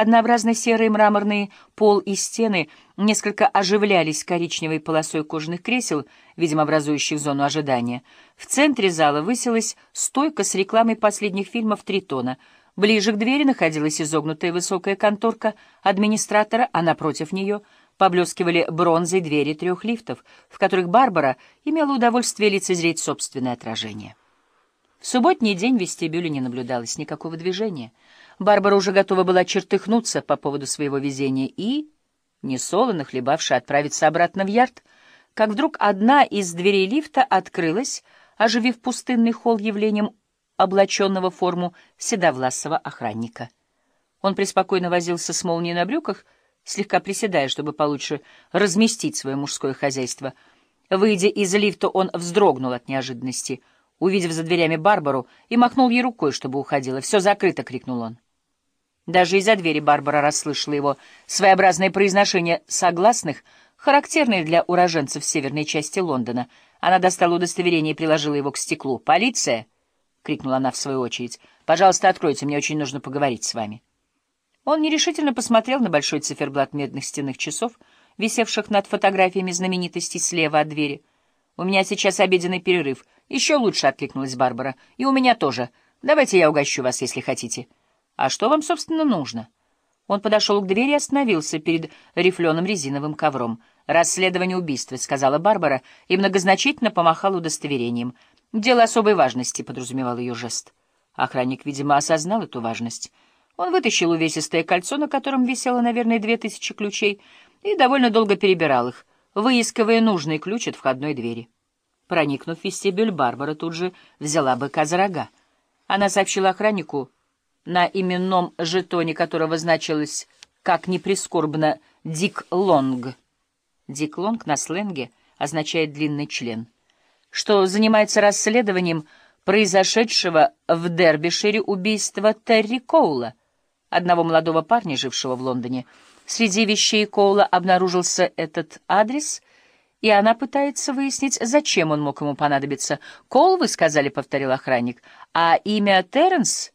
Однообразно серые мраморные пол и стены несколько оживлялись коричневой полосой кожаных кресел, видимо, образующих зону ожидания. В центре зала высилась стойка с рекламой последних фильмов Тритона. Ближе к двери находилась изогнутая высокая конторка администратора, а напротив нее поблескивали бронзой двери трех лифтов, в которых Барбара имела удовольствие лицезреть собственное отражение. В субботний день в вестибюле не наблюдалось никакого движения — Барбара уже готова была чертыхнуться по поводу своего везения и, несолоно хлебавши, отправиться обратно в ярд, как вдруг одна из дверей лифта открылась, оживив пустынный холл явлением облаченного форму седовласого охранника. Он преспокойно возился с молнией на брюках, слегка приседая, чтобы получше разместить свое мужское хозяйство. Выйдя из лифта, он вздрогнул от неожиданности, увидев за дверями Барбару, и махнул ей рукой, чтобы уходила. «Все закрыто!» — крикнул он. Даже из-за двери Барбара расслышала его своеобразное произношение согласных, характерное для уроженцев северной части Лондона. Она достала удостоверение и приложила его к стеклу. «Полиция!» — крикнула она в свою очередь. «Пожалуйста, откройте, мне очень нужно поговорить с вами». Он нерешительно посмотрел на большой циферблат медных стенных часов, висевших над фотографиями знаменитостей слева от двери. «У меня сейчас обеденный перерыв. Еще лучше», — откликнулась Барбара. «И у меня тоже. Давайте я угощу вас, если хотите». «А что вам, собственно, нужно?» Он подошел к двери и остановился перед рифленым резиновым ковром. «Расследование убийства», — сказала Барбара, и многозначительно помахала удостоверением. «Дело особой важности», — подразумевал ее жест. Охранник, видимо, осознал эту важность. Он вытащил увесистое кольцо, на котором висело, наверное, две тысячи ключей, и довольно долго перебирал их, выискивая нужный ключ от входной двери. Проникнув в вестибюль, Барбара тут же взяла быка за рога. Она сообщила охраннику на именном жетоне которого значилось, как ни прискорбно, «Дик Лонг». «Дик Лонг» на сленге означает «длинный член», что занимается расследованием произошедшего в Дербишире убийства Терри Коула, одного молодого парня, жившего в Лондоне. Среди вещей Коула обнаружился этот адрес, и она пытается выяснить, зачем он мог ему понадобиться. «Коул, вы сказали», — повторил охранник, — «а имя Терренс...»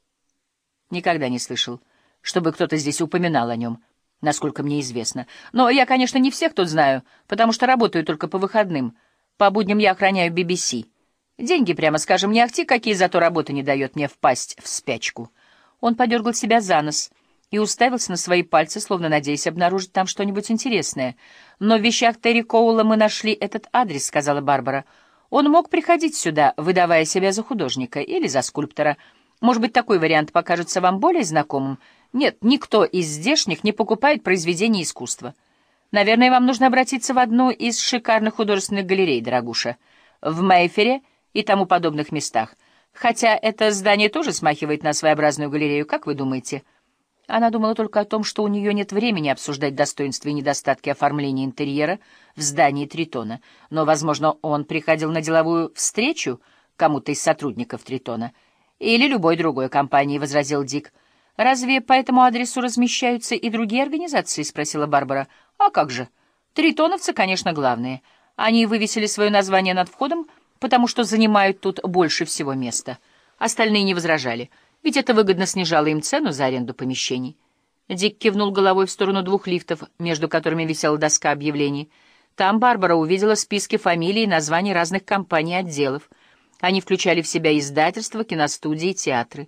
Никогда не слышал, чтобы кто-то здесь упоминал о нем, насколько мне известно. Но я, конечно, не всех тут знаю, потому что работаю только по выходным. По будням я охраняю BBC. Деньги, прямо скажем, не ахти, какие зато работа не дает мне впасть в спячку. Он подергал себя за нос и уставился на свои пальцы, словно надеясь обнаружить там что-нибудь интересное. «Но в вещах Терри Коула мы нашли этот адрес», — сказала Барбара. «Он мог приходить сюда, выдавая себя за художника или за скульптора». Может быть, такой вариант покажется вам более знакомым? Нет, никто из здешних не покупает произведения искусства. Наверное, вам нужно обратиться в одну из шикарных художественных галерей, дорогуша, в Мейфере и тому подобных местах. Хотя это здание тоже смахивает на своеобразную галерею, как вы думаете? Она думала только о том, что у нее нет времени обсуждать достоинства и недостатки оформления интерьера в здании Тритона. Но, возможно, он приходил на деловую встречу кому-то из сотрудников Тритона — или любой другой компании, — возразил Дик. — Разве по этому адресу размещаются и другие организации? — спросила Барбара. — А как же? Тритоновцы, конечно, главные. Они вывесили свое название над входом, потому что занимают тут больше всего места. Остальные не возражали, ведь это выгодно снижало им цену за аренду помещений. Дик кивнул головой в сторону двух лифтов, между которыми висела доска объявлений. Там Барбара увидела списки фамилий и названий разных компаний и отделов — они включали в себя издательства, киностудии, театры.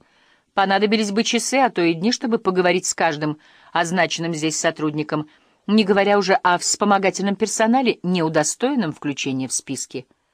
Понадобились бы часы, а то и дни, чтобы поговорить с каждым означенным здесь сотрудником, не говоря уже о вспомогательном персонале, не удостоенном включения в списки.